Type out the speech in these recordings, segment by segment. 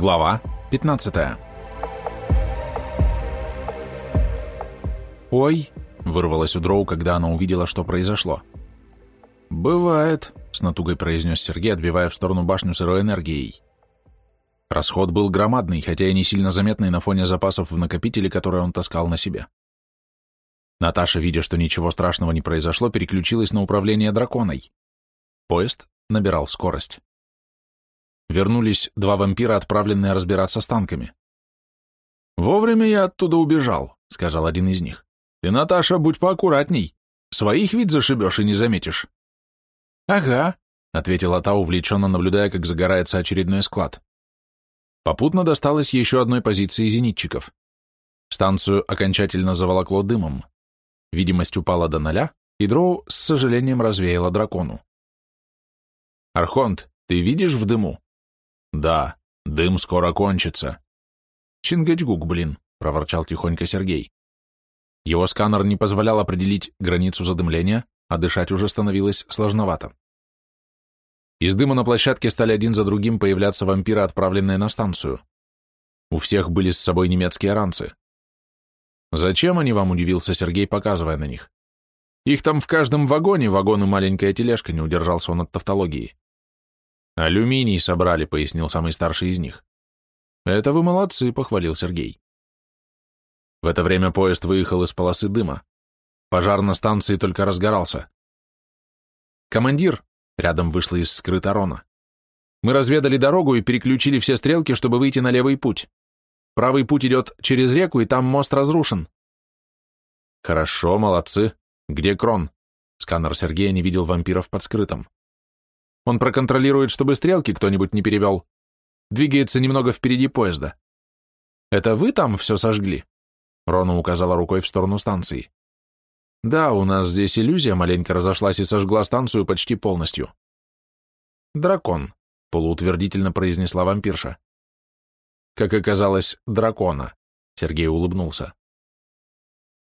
Глава 15 «Ой!» — вырвалось у Дроу, когда она увидела, что произошло. «Бывает», — с натугой произнес Сергей, отбивая в сторону башню сырой энергией. Расход был громадный, хотя и не сильно заметный на фоне запасов в накопителе, которые он таскал на себе. Наташа, видя, что ничего страшного не произошло, переключилась на управление драконой. Поезд набирал скорость вернулись два вампира, отправленные разбираться с танками. «Вовремя я оттуда убежал», — сказал один из них. «Ты, Наташа, будь поаккуратней. Своих вид зашибешь и не заметишь». «Ага», — ответила та, увлеченно наблюдая, как загорается очередной склад. Попутно досталось еще одной позиции зенитчиков. Станцию окончательно заволокло дымом. Видимость упала до ноля, и Дроу с сожалением развеяла дракону. «Архонт, ты видишь в дыму?» Да, дым скоро кончится. Чингачгук, блин, проворчал тихонько Сергей. Его сканер не позволял определить границу задымления, а дышать уже становилось сложновато. Из дыма на площадке стали один за другим появляться вампиры, отправленные на станцию. У всех были с собой немецкие ранцы. «Зачем они вам?» – удивился Сергей, показывая на них. «Их там в каждом вагоне, вагон и маленькая тележка», – не удержался он от тавтологии. «Алюминий собрали», — пояснил самый старший из них. «Это вы молодцы», — похвалил Сергей. В это время поезд выехал из полосы дыма. Пожар на станции только разгорался. «Командир», — рядом вышла из скрыта Рона, — «мы разведали дорогу и переключили все стрелки, чтобы выйти на левый путь. Правый путь идет через реку, и там мост разрушен». «Хорошо, молодцы. Где Крон?» Сканер Сергея не видел вампиров под скрытым. Он проконтролирует, чтобы стрелки кто-нибудь не перевел. Двигается немного впереди поезда. Это вы там все сожгли? Рона указала рукой в сторону станции. Да, у нас здесь иллюзия маленько разошлась и сожгла станцию почти полностью. Дракон, полуутвердительно произнесла вампирша. Как оказалось, дракона. Сергей улыбнулся.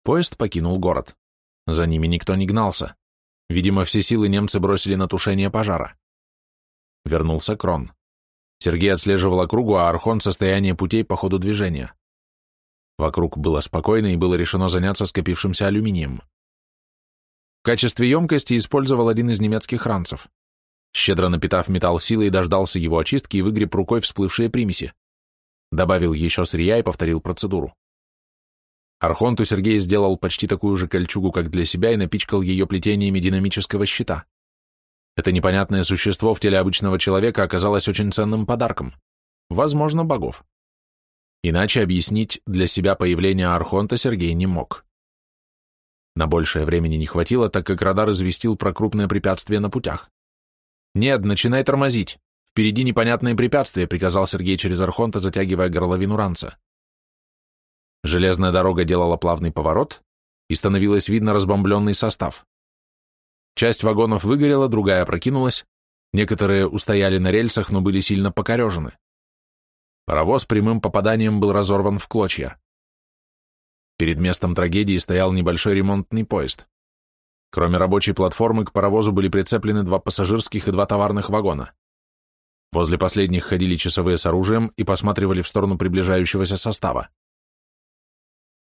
Поезд покинул город. За ними никто не гнался. Видимо, все силы немцы бросили на тушение пожара. Вернулся Крон. Сергей отслеживал округу, а Архон — состояние путей по ходу движения. Вокруг было спокойно, и было решено заняться скопившимся алюминием. В качестве емкости использовал один из немецких ранцев. Щедро напитав металл силой, дождался его очистки и выгреб рукой всплывшие примеси. Добавил еще сырья и повторил процедуру. Архонту Сергей сделал почти такую же кольчугу, как для себя, и напичкал ее плетениями динамического щита. Это непонятное существо в теле обычного человека оказалось очень ценным подарком. Возможно, богов. Иначе объяснить для себя появление Архонта Сергей не мог. На большее времени не хватило, так как радар известил про крупное препятствие на путях. «Нет, начинай тормозить. Впереди непонятное препятствие», — приказал Сергей через Архонта, затягивая горловину ранца. Железная дорога делала плавный поворот, и становилось видно разбомбленный состав. Часть вагонов выгорела, другая прокинулась, некоторые устояли на рельсах, но были сильно покорежены. Паровоз прямым попаданием был разорван в клочья. Перед местом трагедии стоял небольшой ремонтный поезд. Кроме рабочей платформы, к паровозу были прицеплены два пассажирских и два товарных вагона. Возле последних ходили часовые с оружием и посматривали в сторону приближающегося состава.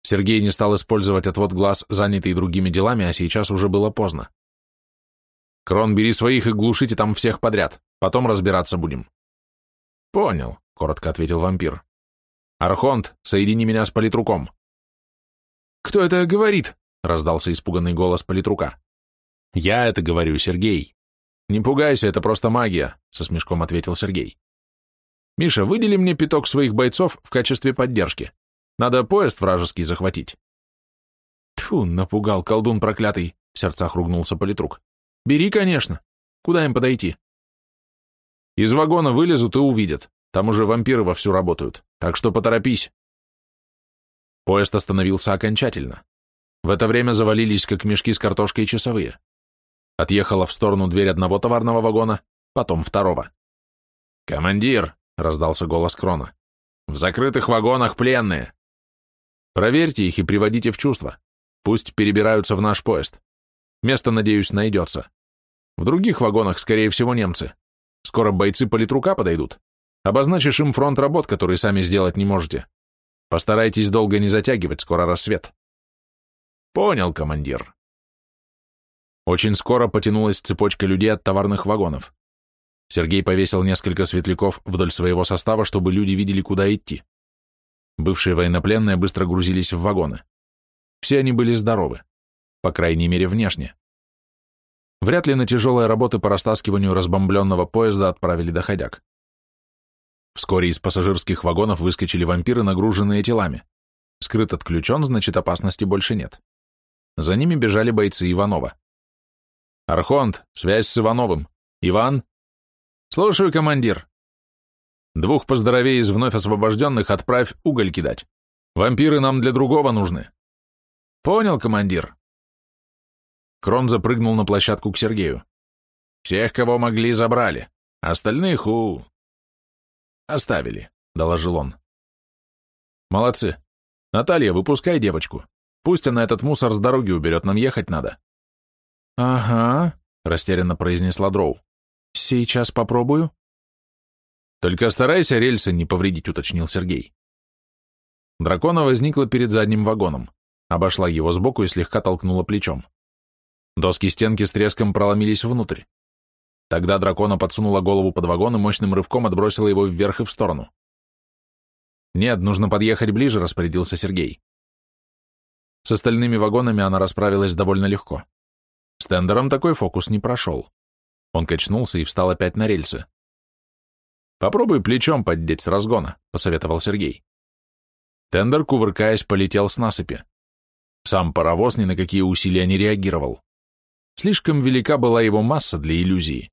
Сергей не стал использовать отвод глаз, занятый другими делами, а сейчас уже было поздно. «Крон, бери своих и глушите там всех подряд, потом разбираться будем». «Понял», — коротко ответил вампир. «Архонт, соедини меня с политруком». «Кто это говорит?» — раздался испуганный голос политрука. «Я это говорю, Сергей». «Не пугайся, это просто магия», — со смешком ответил Сергей. «Миша, выдели мне пяток своих бойцов в качестве поддержки. Надо поезд вражеский захватить. Тьфу, напугал колдун проклятый, в сердцах ругнулся политрук. Бери, конечно. Куда им подойти? Из вагона вылезут и увидят. Там уже вампиры вовсю работают. Так что поторопись. Поезд остановился окончательно. В это время завалились, как мешки с картошкой, часовые. Отъехала в сторону дверь одного товарного вагона, потом второго. «Командир!» — раздался голос Крона. «В закрытых вагонах пленные!» Проверьте их и приводите в чувство. Пусть перебираются в наш поезд. Место, надеюсь, найдется. В других вагонах, скорее всего, немцы. Скоро бойцы политрука подойдут. Обозначишь им фронт работ, которые сами сделать не можете. Постарайтесь долго не затягивать, скоро рассвет. Понял, командир. Очень скоро потянулась цепочка людей от товарных вагонов. Сергей повесил несколько светляков вдоль своего состава, чтобы люди видели, куда идти. Бывшие военнопленные быстро грузились в вагоны. Все они были здоровы, по крайней мере, внешне. Вряд ли на тяжелые работы по растаскиванию разбомбленного поезда отправили доходяг. Вскоре из пассажирских вагонов выскочили вампиры, нагруженные телами. Скрыт отключен, значит, опасности больше нет. За ними бежали бойцы Иванова. «Архонт, связь с Ивановым. Иван?» «Слушаю, командир». «Двух поздоровей из вновь освобожденных отправь уголь кидать. Вампиры нам для другого нужны». «Понял, командир». Крон запрыгнул на площадку к Сергею. «Всех, кого могли, забрали. Остальных у... «Оставили», — доложил он. «Молодцы. Наталья, выпускай девочку. Пусть она этот мусор с дороги уберет, нам ехать надо». «Ага», — растерянно произнесла Дроу. «Сейчас попробую». «Только старайся рельсы не повредить», — уточнил Сергей. Дракона возникла перед задним вагоном, обошла его сбоку и слегка толкнула плечом. Доски стенки с треском проломились внутрь. Тогда дракона подсунула голову под вагон и мощным рывком отбросила его вверх и в сторону. «Нет, нужно подъехать ближе», — распорядился Сергей. С остальными вагонами она расправилась довольно легко. С тендером такой фокус не прошел. Он качнулся и встал опять на рельсы. «Попробуй плечом поддеть с разгона», — посоветовал Сергей. Тендер, кувыркаясь, полетел с насыпи. Сам паровоз ни на какие усилия не реагировал. Слишком велика была его масса для иллюзии.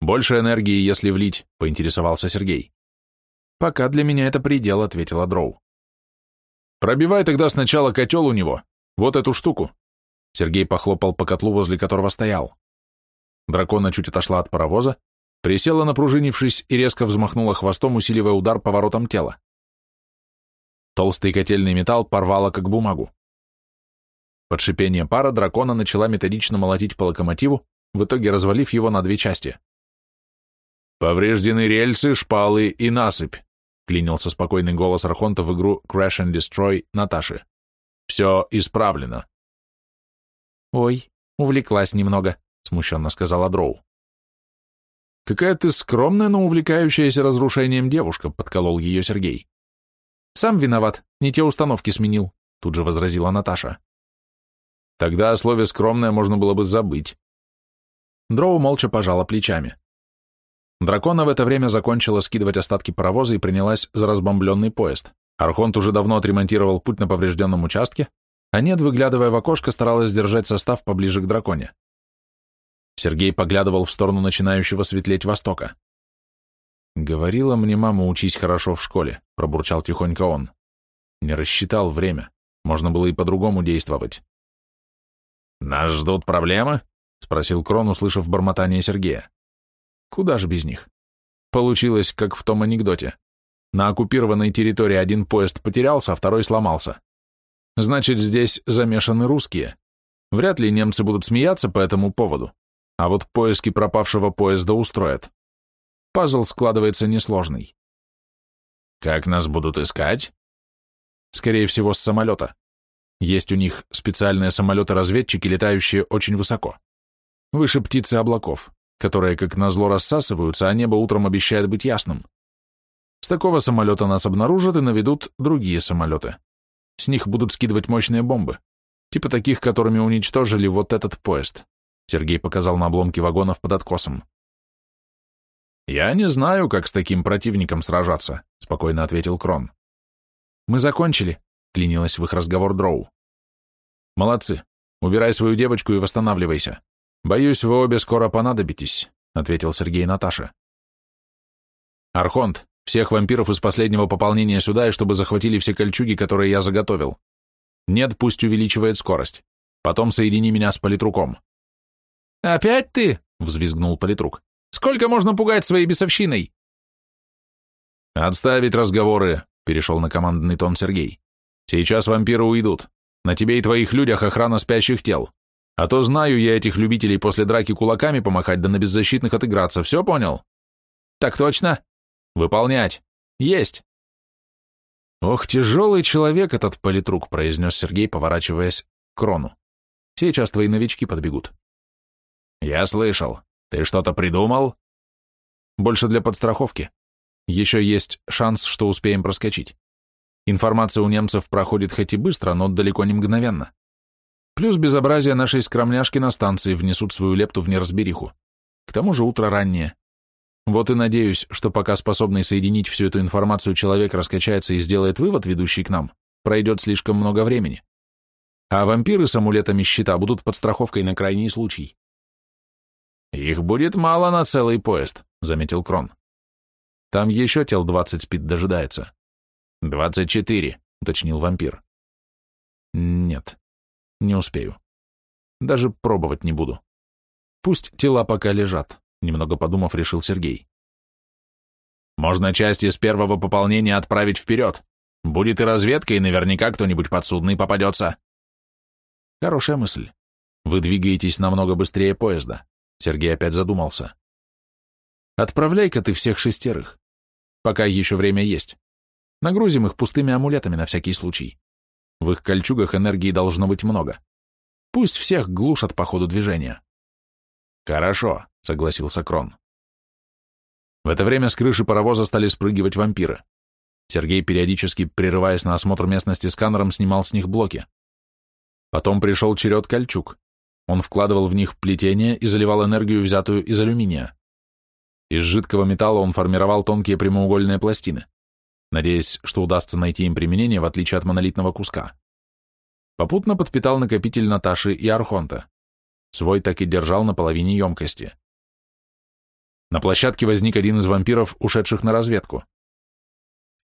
«Больше энергии, если влить», — поинтересовался Сергей. «Пока для меня это предел», — ответила Дроу. «Пробивай тогда сначала котел у него, вот эту штуку». Сергей похлопал по котлу, возле которого стоял. Дракона чуть отошла от паровоза, присела напружинившись и резко взмахнула хвостом, усиливая удар поворотом тела. Толстый котельный металл порвало как бумагу. Под шипение пара дракона начала методично молотить по локомотиву, в итоге развалив его на две части. «Повреждены рельсы, шпалы и насыпь», — клинился спокойный голос Архонта в игру Crash and Destroy Наташи. «Все исправлено». «Ой, увлеклась немного», — смущенно сказала Дроу. «Какая ты скромная, но увлекающаяся разрушением девушка», — подколол ее Сергей. «Сам виноват, не те установки сменил», — тут же возразила Наташа. «Тогда о слове «скромная» можно было бы забыть». Дроу молча пожала плечами. Дракона в это время закончила скидывать остатки паровоза и принялась за разбомбленный поезд. Архонт уже давно отремонтировал путь на поврежденном участке, а нет, выглядывая в окошко, старалась держать состав поближе к драконе. Сергей поглядывал в сторону начинающего светлеть востока. «Говорила мне мама, учись хорошо в школе», — пробурчал тихонько он. Не рассчитал время. Можно было и по-другому действовать. «Нас ждут проблемы?» — спросил Крон, услышав бормотание Сергея. Куда же без них? Получилось, как в том анекдоте. На оккупированной территории один поезд потерялся, а второй сломался. Значит, здесь замешаны русские. Вряд ли немцы будут смеяться по этому поводу, а вот поиски пропавшего поезда устроят. Пазл складывается несложный. Как нас будут искать? Скорее всего, с самолета. Есть у них специальные самолеты-разведчики, летающие очень высоко. Выше птицы облаков которые, как назло, рассасываются, а небо утром обещает быть ясным. С такого самолета нас обнаружат и наведут другие самолеты. С них будут скидывать мощные бомбы, типа таких, которыми уничтожили вот этот поезд. Сергей показал на обломки вагонов под откосом. «Я не знаю, как с таким противником сражаться», — спокойно ответил Крон. «Мы закончили», — клинилась в их разговор Дроу. «Молодцы. Убирай свою девочку и восстанавливайся. «Боюсь, вы обе скоро понадобитесь», — ответил Сергей Наташе. «Архонт, всех вампиров из последнего пополнения сюда, и чтобы захватили все кольчуги, которые я заготовил. Нет, пусть увеличивает скорость. Потом соедини меня с политруком». «Опять ты?» — взвизгнул политрук. «Сколько можно пугать своей бесовщиной?» «Отставить разговоры», — перешел на командный тон Сергей. «Сейчас вампиры уйдут. На тебе и твоих людях охрана спящих тел. А то знаю я этих любителей после драки кулаками помахать, да на беззащитных отыграться, все понял? Так точно. Выполнять. Есть. Ох, тяжелый человек этот политрук, произнес Сергей, поворачиваясь к Крону. Сейчас твои новички подбегут. Я слышал. Ты что-то придумал? Больше для подстраховки. Еще есть шанс, что успеем проскочить. Информация у немцев проходит хоть и быстро, но далеко не мгновенно. Плюс безобразие нашей скромняшки на станции внесут свою лепту в неразбериху. К тому же утро раннее. Вот и надеюсь, что пока способный соединить всю эту информацию человек раскачается и сделает вывод, ведущий к нам, пройдет слишком много времени. А вампиры с амулетами щита будут подстраховкой на крайний случай. «Их будет мало на целый поезд», — заметил Крон. «Там еще тел двадцать спит дожидается». «Двадцать четыре», — уточнил вампир. «Нет, не успею. Даже пробовать не буду. Пусть тела пока лежат», — немного подумав, решил Сергей. «Можно часть из первого пополнения отправить вперед. Будет и разведка, и наверняка кто-нибудь подсудный попадется». «Хорошая мысль. Вы двигаетесь намного быстрее поезда. Сергей опять задумался. Отправляй-ка ты всех шестерых. Пока еще время есть. Нагрузим их пустыми амулетами на всякий случай. В их кольчугах энергии должно быть много. Пусть всех глушат по ходу движения. Хорошо, согласился Крон. В это время с крыши паровоза стали спрыгивать вампиры. Сергей, периодически прерываясь на осмотр местности сканером, снимал с них блоки. Потом пришел черед кольчуг. Он вкладывал в них плетение и заливал энергию, взятую из алюминия. Из жидкого металла он формировал тонкие прямоугольные пластины, надеясь, что удастся найти им применение, в отличие от монолитного куска. Попутно подпитал накопитель Наташи и Архонта. Свой так и держал на половине емкости. На площадке возник один из вампиров, ушедших на разведку.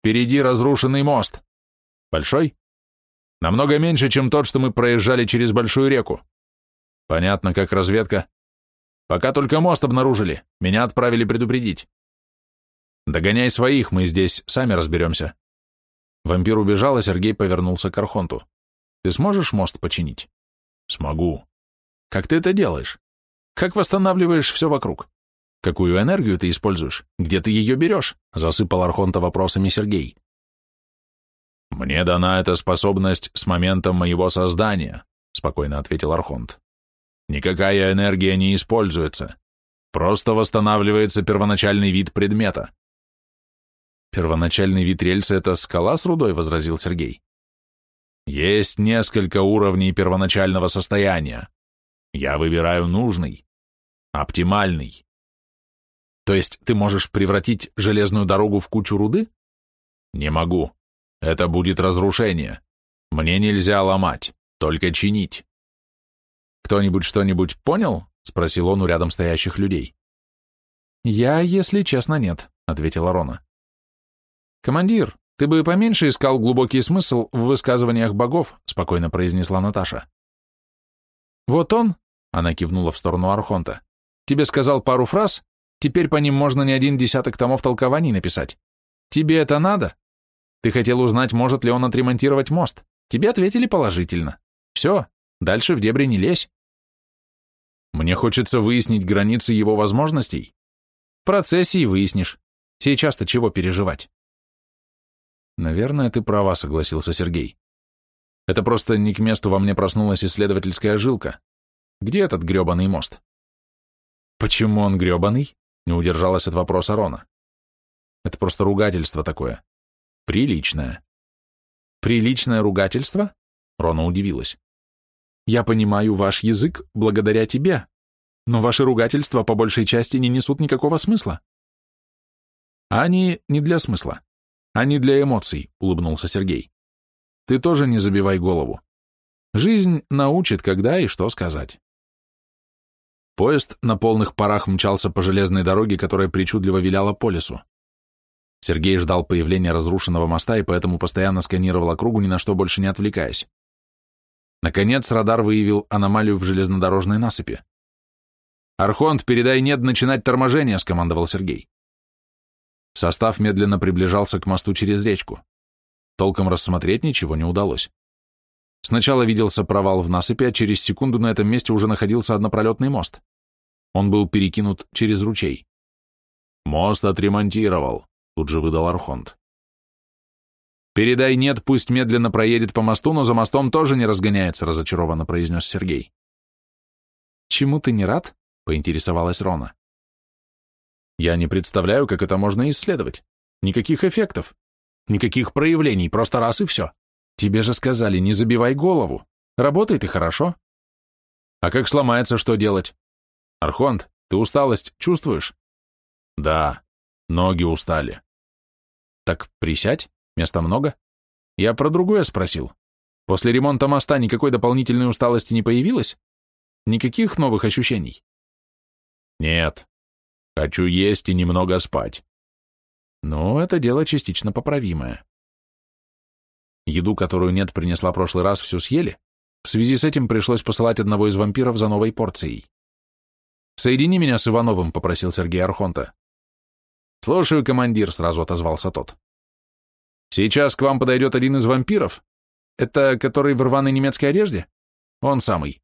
«Впереди разрушенный мост. Большой? Намного меньше, чем тот, что мы проезжали через большую реку. Понятно, как разведка. Пока только мост обнаружили, меня отправили предупредить. Догоняй своих, мы здесь сами разберемся. Вампир убежал, а Сергей повернулся к Архонту. Ты сможешь мост починить? Смогу. Как ты это делаешь? Как восстанавливаешь все вокруг? Какую энергию ты используешь? Где ты ее берешь? Засыпал Архонта вопросами Сергей. Мне дана эта способность с момента моего создания, спокойно ответил Архонт. Никакая энергия не используется. Просто восстанавливается первоначальный вид предмета. Первоначальный вид рельса — это скала с рудой, — возразил Сергей. Есть несколько уровней первоначального состояния. Я выбираю нужный, оптимальный. То есть ты можешь превратить железную дорогу в кучу руды? Не могу. Это будет разрушение. Мне нельзя ломать, только чинить. «Кто-нибудь что-нибудь понял?» — спросил он у рядом стоящих людей. «Я, если честно, нет», — ответила Рона. «Командир, ты бы поменьше искал глубокий смысл в высказываниях богов», — спокойно произнесла Наташа. «Вот он», — она кивнула в сторону Архонта, — «тебе сказал пару фраз, теперь по ним можно не один десяток томов толкований написать. Тебе это надо? Ты хотел узнать, может ли он отремонтировать мост. Тебе ответили положительно. Все, дальше в дебри не лезь. Мне хочется выяснить границы его возможностей. В процессе и выяснишь. Сейчас-то чего переживать? Наверное, ты права, согласился Сергей. Это просто не к месту во мне проснулась исследовательская жилка. Где этот грёбаный мост? Почему он грёбаный? Не удержалась от вопроса Рона. Это просто ругательство такое. Приличное. Приличное ругательство? Рона удивилась. Я понимаю ваш язык благодаря тебе, но ваши ругательства по большей части не несут никакого смысла. Они не для смысла. Они для эмоций, улыбнулся Сергей. Ты тоже не забивай голову. Жизнь научит, когда и что сказать. Поезд на полных парах мчался по железной дороге, которая причудливо виляла по лесу. Сергей ждал появления разрушенного моста и поэтому постоянно сканировал округу, ни на что больше не отвлекаясь. Наконец радар выявил аномалию в железнодорожной насыпи. «Архонт, передай нет начинать торможение», — скомандовал Сергей. Состав медленно приближался к мосту через речку. Толком рассмотреть ничего не удалось. Сначала виделся провал в насыпи, а через секунду на этом месте уже находился однопролетный мост. Он был перекинут через ручей. «Мост отремонтировал», — тут же выдал Архонт. «Передай нет, пусть медленно проедет по мосту, но за мостом тоже не разгоняется», разочарованно произнес Сергей. «Чему ты не рад?» — поинтересовалась Рона. «Я не представляю, как это можно исследовать. Никаких эффектов, никаких проявлений, просто раз и все. Тебе же сказали, не забивай голову. Работает и хорошо. А как сломается, что делать? Архонт, ты усталость чувствуешь? Да, ноги устали. Так присядь, места много. Я про другое спросил. После ремонта моста никакой дополнительной усталости не появилось? Никаких новых ощущений? Нет. Хочу есть и немного спать. Ну, это дело частично поправимое. Еду, которую нет принесла прошлый раз, всю съели? В связи с этим пришлось посылать одного из вампиров за новой порцией. «Соедини меня с Ивановым», — попросил Сергей Архонта. «Слушаю, командир», — сразу отозвался тот. «Сейчас к вам подойдет один из вампиров. Это который в рваной немецкой одежде? Он самый.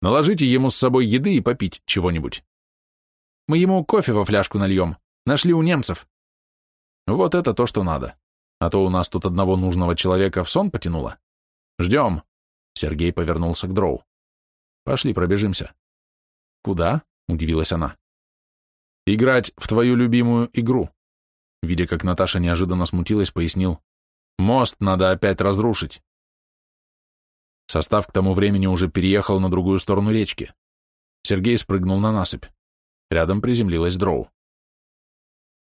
Наложите ему с собой еды и попить чего-нибудь. Мы ему кофе во фляжку нальем. Нашли у немцев. Вот это то, что надо. А то у нас тут одного нужного человека в сон потянуло. Ждем. Сергей повернулся к Дроу. Пошли, пробежимся. Куда? Удивилась она. Играть в твою любимую игру. Видя, как Наташа неожиданно смутилась, пояснил. Мост надо опять разрушить. Состав к тому времени уже переехал на другую сторону речки. Сергей спрыгнул на насыпь. Рядом приземлилась Дроу.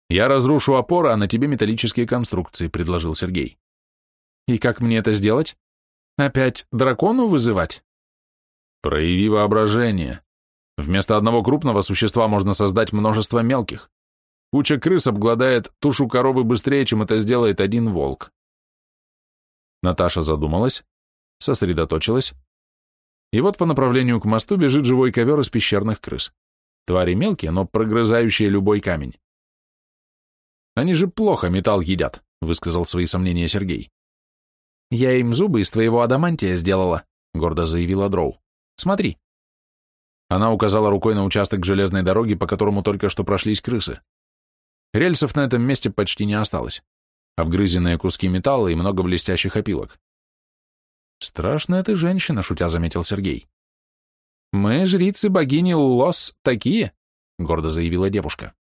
«Я разрушу опоры, а на тебе металлические конструкции», — предложил Сергей. «И как мне это сделать? Опять дракону вызывать?» «Прояви воображение. Вместо одного крупного существа можно создать множество мелких. Куча крыс обгладает тушу коровы быстрее, чем это сделает один волк». Наташа задумалась, сосредоточилась, и вот по направлению к мосту бежит живой ковер из пещерных крыс. Твари мелкие, но прогрызающие любой камень. Они же плохо металл едят, высказал свои сомнения Сергей. Я им зубы из твоего адамантия сделала, гордо заявила Дроу. Смотри. Она указала рукой на участок железной дороги, по которому только что прошлись крысы. Рельсов на этом месте почти не осталось. Обгрызенные куски металла и много блестящих опилок. «Страшная ты женщина», — шутя заметил Сергей. «Мы, жрицы богини Лос, такие», — гордо заявила девушка.